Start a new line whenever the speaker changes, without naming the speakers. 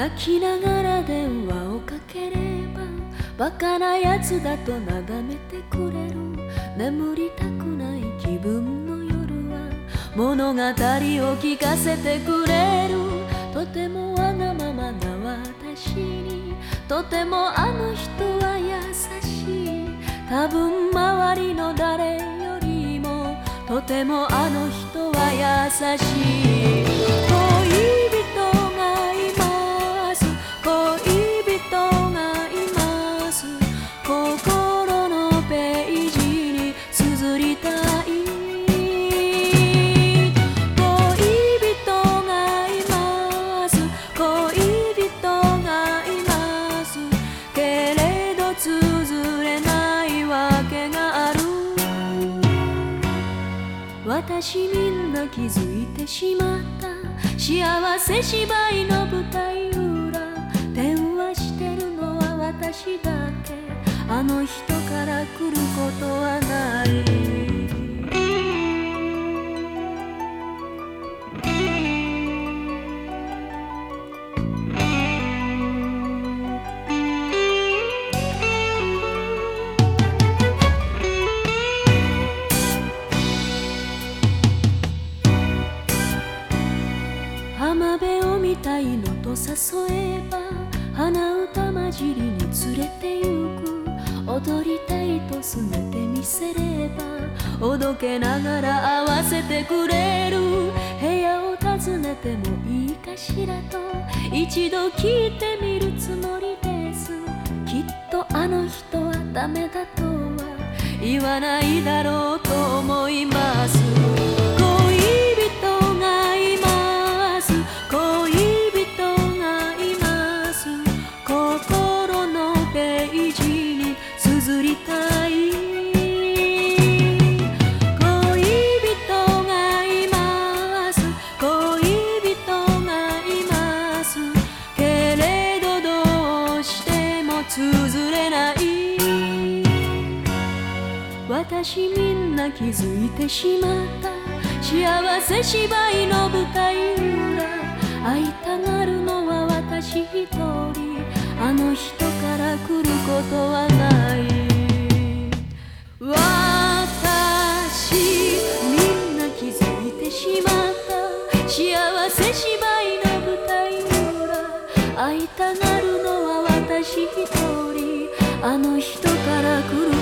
泣きながら電話をかければバカなやつだとなだめてくれる。眠りたくない気分の夜は物語を聞かせてくれる。とてもわがままな私に。とてもあの人は優しい。多分周りの誰よりもとてもあの人は優しい。私みんな気づいてしまった。幸せ芝居の舞台裏電話してるのは私だけ。あの人から浜辺を見たいのと誘えば鼻歌混じりに連れて行く。踊りたいとすねてみせればおどけながら合わせてくれる。部屋を訪ねてもいいかしらと一度聞いてみるつもりです。きっとあの人はダメだとは言わないだろうと思います。私みんな気づいてしまった。幸せ芝居の舞台裏。会いたがるのは私一人。あの人から来ることはない。私みんな気づいてしまった。幸せ芝居の舞台裏。会いたがるのは私一人。あの人から来る